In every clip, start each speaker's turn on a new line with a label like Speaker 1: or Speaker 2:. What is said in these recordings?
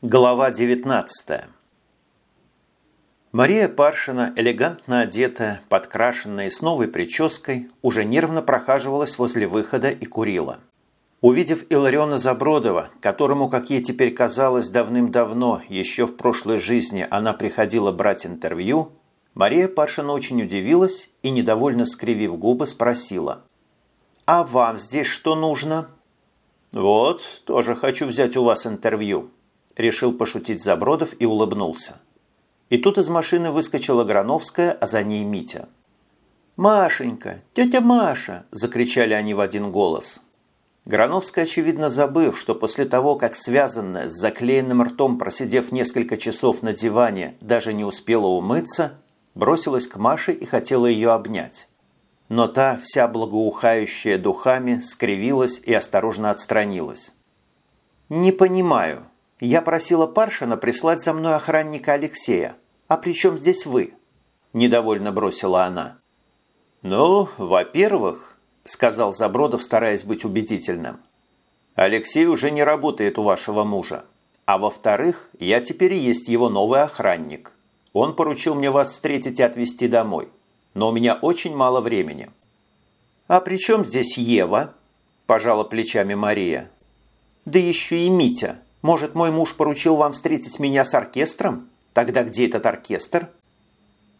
Speaker 1: Глава 19 Мария Паршина, элегантно одетая, подкрашенная и с новой прической, уже нервно прохаживалась возле выхода и курила. Увидев Илариона Забродова, которому, как ей теперь казалось, давным-давно, еще в прошлой жизни она приходила брать интервью, Мария Паршина очень удивилась и, недовольно скривив губы, спросила. «А вам здесь что нужно?» «Вот, тоже хочу взять у вас интервью», решил пошутить Забродов и улыбнулся. И тут из машины выскочила Грановская, а за ней Митя. «Машенька! Тетя Маша!» – закричали они в один голос. Грановская, очевидно забыв, что после того, как связанная с заклеенным ртом, просидев несколько часов на диване, даже не успела умыться, бросилась к Маше и хотела ее обнять. Но та, вся благоухающая духами, скривилась и осторожно отстранилась. «Не понимаю», я просила Паршина прислать за мной охранника Алексея. А при чем здесь вы?» Недовольно бросила она. «Ну, во-первых, – сказал Забродов, стараясь быть убедительным, – Алексей уже не работает у вашего мужа. А во-вторых, я теперь и есть его новый охранник. Он поручил мне вас встретить и отвезти домой. Но у меня очень мало времени». «А при чем здесь Ева?» – пожала плечами Мария. «Да еще и Митя. Может, мой муж поручил вам встретить меня с оркестром? Тогда где этот оркестр?»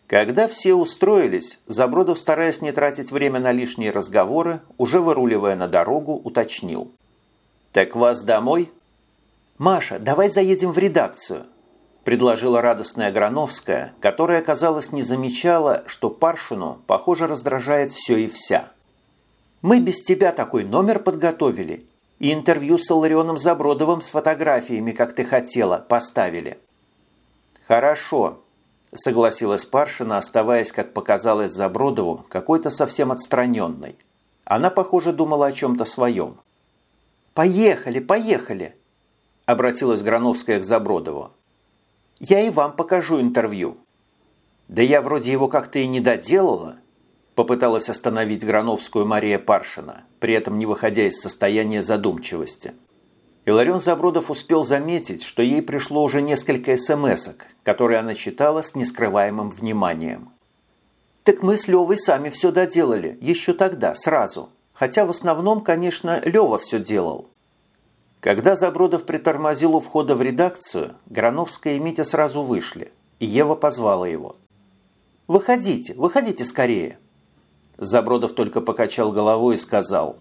Speaker 1: Когда все устроились, Забродов, стараясь не тратить время на лишние разговоры, уже выруливая на дорогу, уточнил. «Так вас домой?» «Маша, давай заедем в редакцию», – предложила радостная Грановская, которая, казалось, не замечала, что Паршину, похоже, раздражает все и вся. «Мы без тебя такой номер подготовили, и интервью с Ларионом Забродовым с фотографиями, как ты хотела, поставили». «Хорошо», – согласилась Паршина, оставаясь, как показалось Забродову, какой-то совсем отстраненной. Она, похоже, думала о чем-то своем. «Поехали, поехали!» – обратилась Грановская к Забродову. «Я и вам покажу интервью». «Да я вроде его как-то и не доделала», Попыталась остановить Грановскую Мария Паршина, при этом не выходя из состояния задумчивости. Иларион Забродов успел заметить, что ей пришло уже несколько смс которые она читала с нескрываемым вниманием. «Так мы с Левой сами все доделали, еще тогда, сразу. Хотя в основном, конечно, Лева все делал». Когда Забродов притормозил у входа в редакцию, Грановская и Митя сразу вышли, и Ева позвала его. «Выходите, выходите скорее!» Забродов только покачал головой и сказал.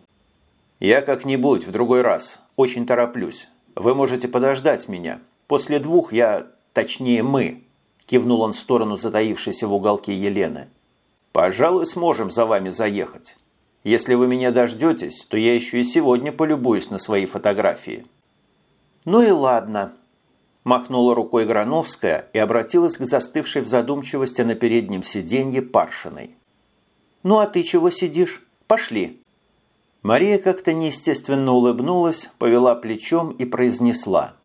Speaker 1: «Я как-нибудь, в другой раз. Очень тороплюсь. Вы можете подождать меня. После двух я, точнее мы», кивнул он в сторону затаившейся в уголке Елены. «Пожалуй, сможем за вами заехать. Если вы меня дождетесь, то я еще и сегодня полюбуюсь на свои фотографии». «Ну и ладно», – махнула рукой Грановская и обратилась к застывшей в задумчивости на переднем сиденье Паршиной. «Ну а ты чего сидишь? Пошли!» Мария как-то неестественно улыбнулась, повела плечом и произнесла.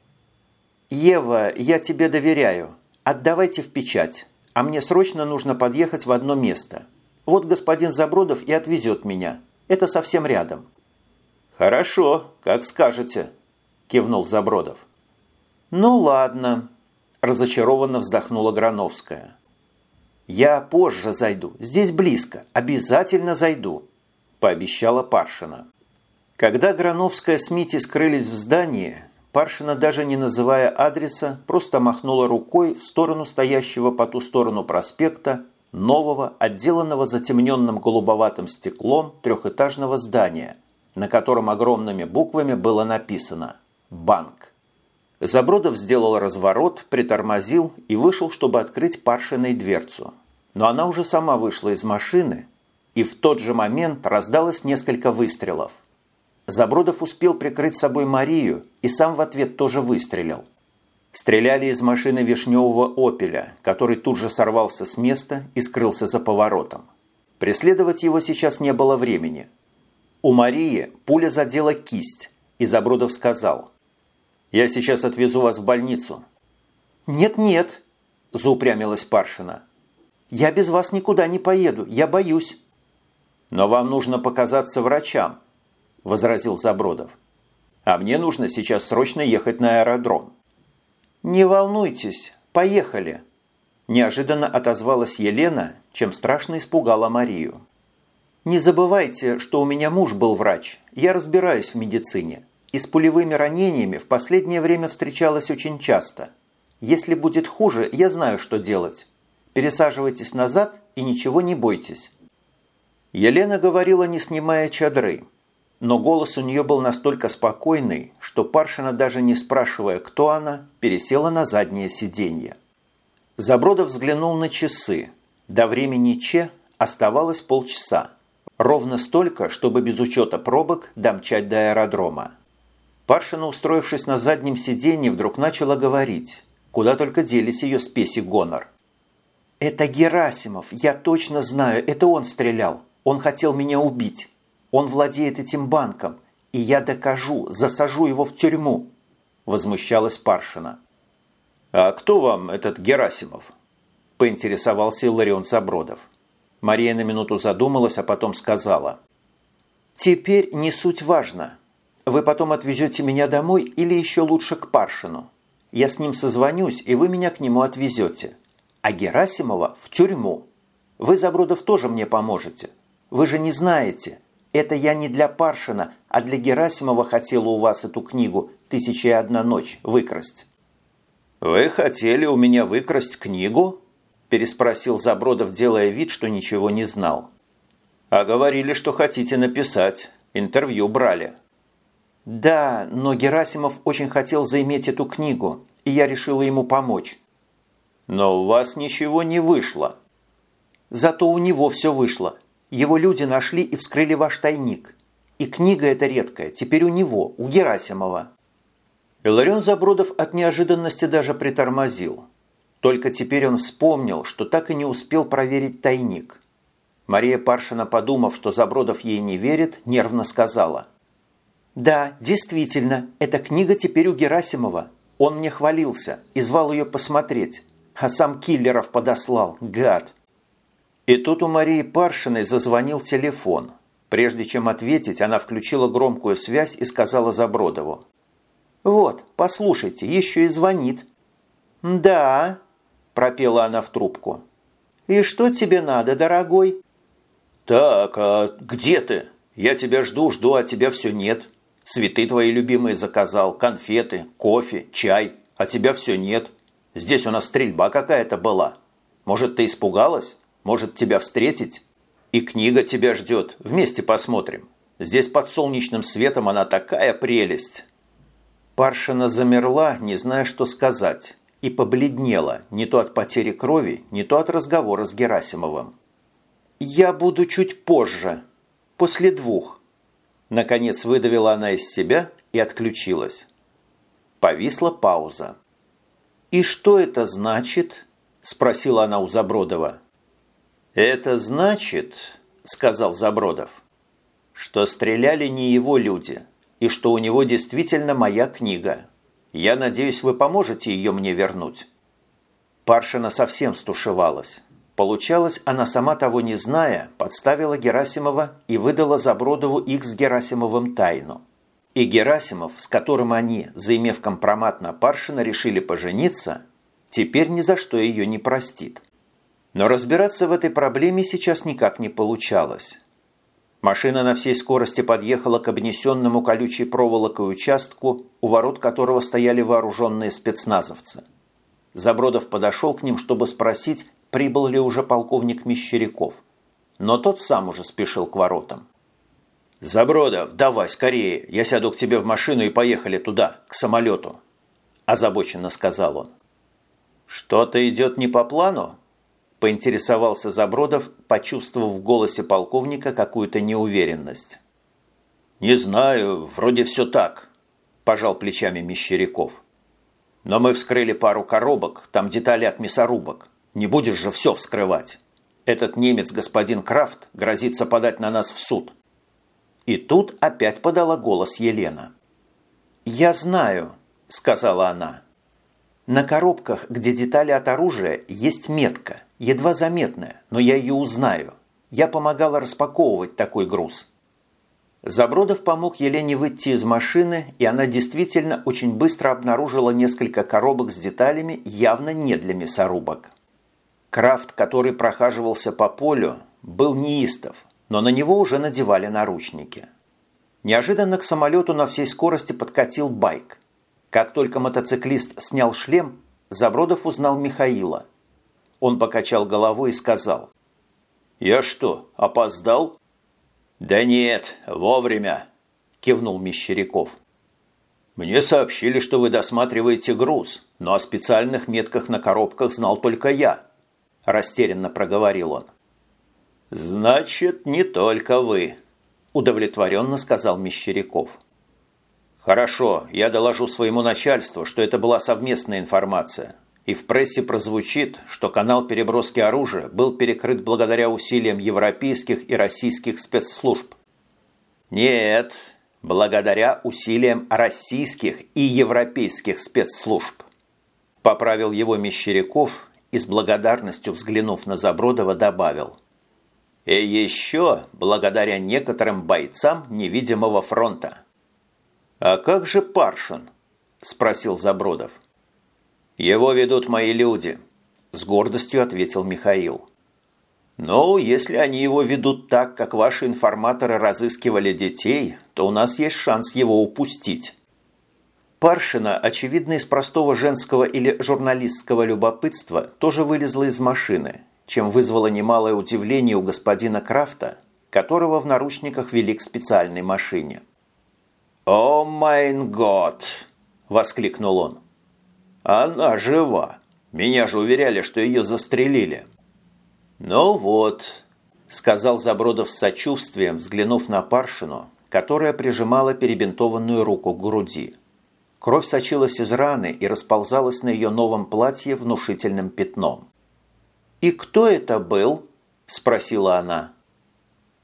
Speaker 1: «Ева, я тебе доверяю. Отдавайте в печать. А мне срочно нужно подъехать в одно место. Вот господин Забродов и отвезет меня. Это совсем рядом». «Хорошо, как скажете», – кивнул Забродов. «Ну ладно», – разочарованно вздохнула Грановская. «Я позже зайду. Здесь близко. Обязательно зайду», – пообещала Паршина. Когда Грановская с Мити скрылись в здании, Паршина, даже не называя адреса, просто махнула рукой в сторону стоящего по ту сторону проспекта нового, отделанного затемненным голубоватым стеклом трехэтажного здания, на котором огромными буквами было написано «Банк». Забродов сделал разворот, притормозил и вышел, чтобы открыть Паршиной дверцу. Но она уже сама вышла из машины, и в тот же момент раздалось несколько выстрелов. Забродов успел прикрыть собой Марию и сам в ответ тоже выстрелил. Стреляли из машины вишневого «Опеля», который тут же сорвался с места и скрылся за поворотом. Преследовать его сейчас не было времени. У Марии пуля задела кисть, и Забродов сказал – я сейчас отвезу вас в больницу». «Нет-нет», – заупрямилась Паршина. «Я без вас никуда не поеду, я боюсь». «Но вам нужно показаться врачам», – возразил Забродов. «А мне нужно сейчас срочно ехать на аэродром». «Не волнуйтесь, поехали!» Неожиданно отозвалась Елена, чем страшно испугала Марию. «Не забывайте, что у меня муж был врач. Я разбираюсь в медицине. И с пулевыми ранениями в последнее время встречалась очень часто. Если будет хуже, я знаю, что делать. Пересаживайтесь назад и ничего не бойтесь». Елена говорила, не снимая чадры. Но голос у нее был настолько спокойный, что Паршина, даже не спрашивая, кто она, пересела на заднее сиденье. Забродов взглянул на часы. До времени Че оставалось полчаса. Ровно столько, чтобы без учета пробок домчать до аэродрома. Паршина, устроившись на заднем сиденье, вдруг начала говорить, куда только делись ее спеси гонор. «Это Герасимов, я точно знаю, это он стрелял. Он хотел меня убить. Он владеет этим банком, и я докажу, засажу его в тюрьму», – возмущалась Паршина.
Speaker 2: «А кто вам этот Герасимов?» – поинтересовался Иларион Забродов. Мария на минуту задумалась, а потом сказала.
Speaker 1: «Теперь не суть важно. Вы потом отвезете меня домой или еще лучше к Паршину. Я с ним созвонюсь, и вы меня к нему отвезете. А Герасимова в тюрьму. Вы, Забродов, тоже мне поможете. Вы же не знаете. Это я не для Паршина, а для Герасимова хотела у вас эту книгу «Тысяча и одна ночь» выкрасть».
Speaker 2: «Вы хотели у меня выкрасть книгу?» – переспросил Забродов, делая вид, что ничего не знал. «А говорили, что хотите написать. Интервью брали».
Speaker 1: «Да, но Герасимов очень хотел заиметь эту книгу, и я решила ему помочь».
Speaker 2: «Но у вас ничего не вышло».
Speaker 1: «Зато у него все вышло. Его люди нашли и вскрыли ваш тайник. И книга эта редкая, теперь у него, у Герасимова».
Speaker 2: Иларион Забродов от неожиданности даже притормозил. Только теперь он вспомнил, что так и не успел проверить тайник. Мария Паршина, подумав, что Забродов ей не верит, нервно сказала.
Speaker 1: «Да, действительно, эта книга теперь у Герасимова. Он мне хвалился и звал ее посмотреть. А сам киллеров подослал, гад!»
Speaker 2: И тут у Марии Паршиной зазвонил телефон. Прежде чем ответить, она включила громкую связь и сказала Забродову.
Speaker 1: «Вот, послушайте, еще и звонит». «Да», – пропела она в трубку. «И что тебе надо, дорогой?»
Speaker 2: «Так, а где ты? Я тебя жду, жду, а тебя все нет. Цветы твои любимые заказал, конфеты, кофе, чай, а тебя все нет. Здесь у нас стрельба какая-то была. Может, ты испугалась? Может, тебя встретить? И книга тебя ждет, вместе посмотрим. Здесь под солнечным светом она такая прелесть».
Speaker 1: Паршина замерла, не зная, что сказать, и побледнела не то от потери крови, не то от разговора с Герасимовым. «Я буду чуть позже, после двух». Наконец выдавила она из себя и отключилась. Повисла пауза. «И что это значит?» – спросила она у Забродова.
Speaker 2: «Это значит, – сказал Забродов, – что стреляли не его люди, и что у него действительно моя книга. Я надеюсь, вы поможете ее мне вернуть».
Speaker 1: Паршина совсем стушевалась. Получалось, она сама того не зная, подставила Герасимова и выдала Забродову их с Герасимовым тайну. И Герасимов, с которым они, заимев компромат на Паршина, решили пожениться, теперь ни за что ее не простит. Но разбираться в этой проблеме сейчас никак не получалось. Машина на всей скорости подъехала к обнесенному колючей проволокой участку, у ворот которого стояли вооруженные спецназовцы. Забродов подошел к ним, чтобы спросить, прибыл ли уже полковник Мещеряков. Но тот сам уже спешил к воротам.
Speaker 2: «Забродов, давай скорее, я сяду к тебе в машину и поехали туда, к самолету», – озабоченно сказал он.
Speaker 1: «Что-то идет не по плану?» поинтересовался Забродов, почувствовав в голосе полковника какую-то неуверенность.
Speaker 2: «Не знаю, вроде все так», – пожал плечами Мещеряков. «Но мы вскрыли пару коробок, там детали от мясорубок. Не будешь же все вскрывать. Этот немец, господин Крафт, грозится подать на нас в суд».
Speaker 1: И тут опять подала голос Елена. «Я знаю», – сказала она. «На коробках, где детали от оружия, есть метка – едва заметная, но я ее узнаю. Я помогала распаковывать такой груз». Забродов помог Елене выйти из машины, и она действительно очень быстро обнаружила несколько коробок с деталями, явно не для мясорубок. Крафт, который прохаживался по полю, был неистов, но на него уже надевали наручники. Неожиданно к самолету на всей скорости подкатил байк. Как только мотоциклист снял шлем, Забродов узнал Михаила. Он покачал головой и сказал. «Я что, опоздал?»
Speaker 2: «Да нет, вовремя», – кивнул Мещеряков. «Мне сообщили, что вы досматриваете груз, но о специальных метках на коробках знал только я», – растерянно проговорил он. «Значит, не только вы», – удовлетворенно сказал Мещеряков. «Хорошо, я доложу своему начальству, что это была совместная информация, и в прессе прозвучит, что канал переброски оружия был перекрыт благодаря усилиям европейских и российских спецслужб. Нет, благодаря усилиям российских и европейских спецслужб. Поправил его Мещеряков и с благодарностью взглянув на Забродова добавил. И еще благодаря некоторым бойцам невидимого фронта. «А как же Паршин?» – спросил Забродов. «Его ведут мои люди», – с гордостью ответил Михаил. «Ну, если они его ведут так, как ваши информаторы разыскивали детей, то у нас есть шанс его упустить». Паршина, очевидно, из простого женского или журналистского любопытства, тоже вылезла из машины, чем вызвало немалое удивление у господина Крафта, которого в наручниках вели к специальной машине. «О майн год!» – воскликнул он. Она жива. Меня же уверяли, что ее застрелили. Ну вот, сказал Забродов с сочувствием, взглянув на Паршину, которая прижимала перебинтованную руку к груди. Кровь сочилась из раны и расползалась на ее новом платье внушительным пятном. «И кто это был?» – спросила она.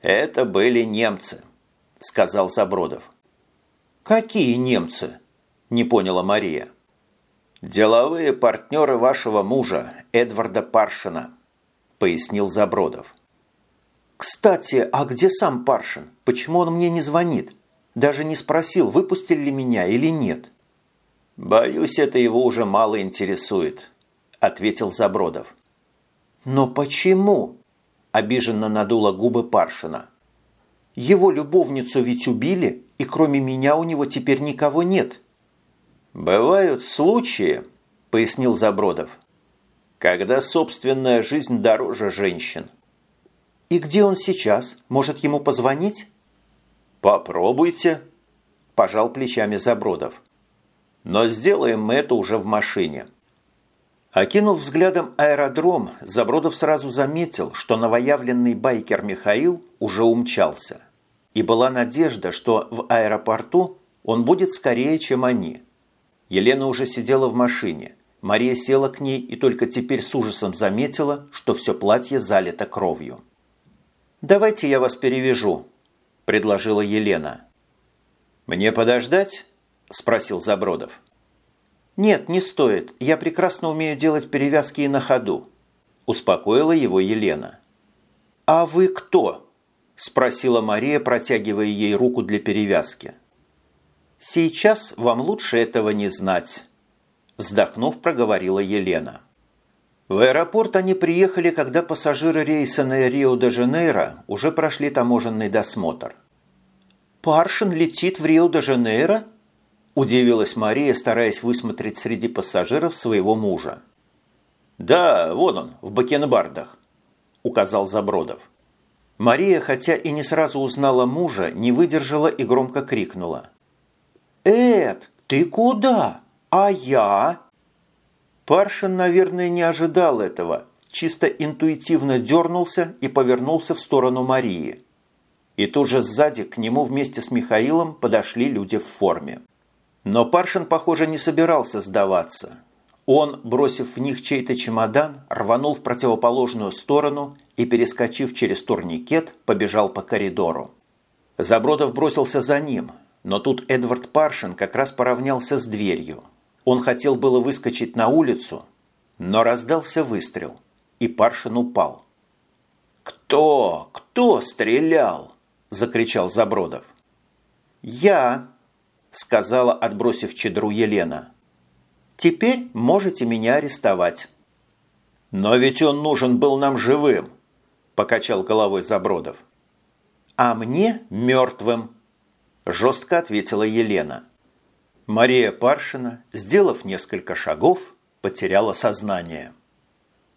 Speaker 2: «Это были немцы», – сказал Забродов. «Какие немцы?» – не поняла Мария. «Деловые партнеры вашего мужа, Эдварда Паршина», – пояснил Забродов. «Кстати, а где сам Паршин? Почему он мне не звонит? Даже не спросил, выпустили ли меня или нет». «Боюсь, это его уже мало интересует», – ответил Забродов. «Но почему?» – обиженно надула губы Паршина. «Его любовницу ведь убили, и кроме меня у него теперь никого нет». «Бывают случаи», – пояснил Забродов, – «когда собственная жизнь дороже женщин». «И где он сейчас? Может, ему позвонить?» «Попробуйте», – пожал плечами Забродов. «Но сделаем мы это уже в машине». Окинув взглядом аэродром, Забродов сразу заметил, что новоявленный байкер Михаил уже умчался. И была надежда, что в аэропорту он будет скорее, чем они – Елена уже сидела в машине. Мария села к ней и только теперь с ужасом заметила, что все платье залито кровью. «Давайте я вас перевяжу», – предложила Елена. «Мне подождать?» – спросил Забродов. «Нет, не стоит. Я прекрасно умею делать перевязки и на ходу», – успокоила его Елена. «А вы кто?» – спросила Мария, протягивая ей руку для перевязки. «Сейчас вам лучше этого не знать», – вздохнув, проговорила Елена. В аэропорт они приехали, когда пассажиры рейса на Рио-де-Жанейро уже прошли таможенный досмотр. «Паршин летит в Рио-де-Жанейро?» – удивилась Мария, стараясь высмотреть среди пассажиров своего мужа. «Да, вон он, в бакенбардах», – указал Забродов. Мария, хотя и не сразу узнала мужа, не выдержала и громко крикнула. «Эд, ты куда? А я?» Паршин, наверное, не ожидал этого, чисто интуитивно дернулся и повернулся в сторону Марии. И тут же сзади к нему вместе с Михаилом подошли люди в форме. Но Паршин, похоже, не собирался сдаваться. Он, бросив в них чей-то чемодан, рванул в противоположную сторону и, перескочив через турникет, побежал по коридору. Забродов бросился за ним – но тут Эдвард Паршин как раз поравнялся с дверью. Он хотел было выскочить на улицу, но раздался выстрел, и Паршин упал. «Кто? Кто стрелял?» – закричал Забродов.
Speaker 1: «Я», – сказала, отбросив чедру Елена. «Теперь можете меня арестовать».
Speaker 2: «Но ведь он нужен был нам живым», – покачал головой Забродов.
Speaker 1: «А мне мертвым», – жестко ответила Елена. Мария Паршина, сделав несколько шагов, потеряла сознание.